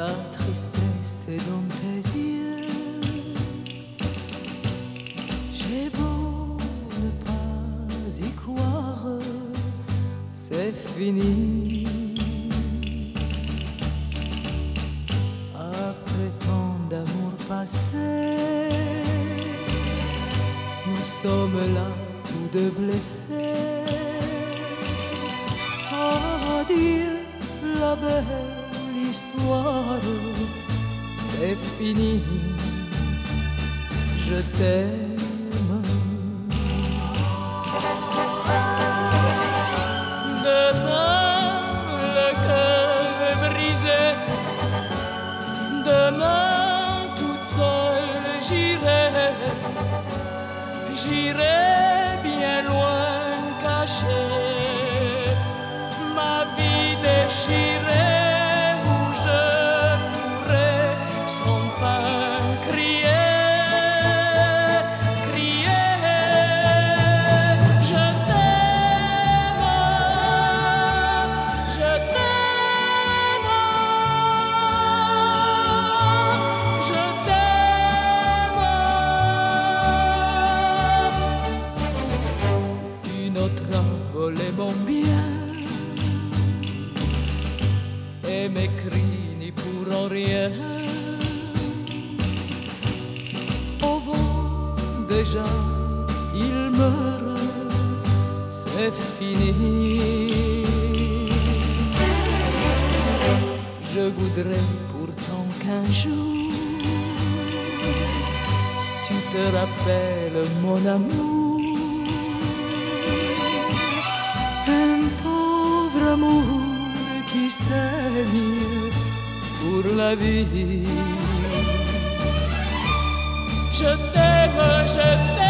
la tristesse est dans tes yeux. J'ai beau ne pas y croire, c'est fini. Après tant d'amour passé, nous sommes là tous deux blessés. C'est fini. Je t'aime. Demain, le cœur est brisé. Demain, toute seule, j'irai. J'irai bien loin cacher ma vie déchirée crier, crier. Je t'aime, je t'aime, je t'aime. Bien et mes cris n'y rien. Il meurt, c'est fini. Je voudrais pourtant qu'un jour tu te rappelles mon amour. Un pauvre amour qui saigne pour la vie. Je t'aime, je t'aime.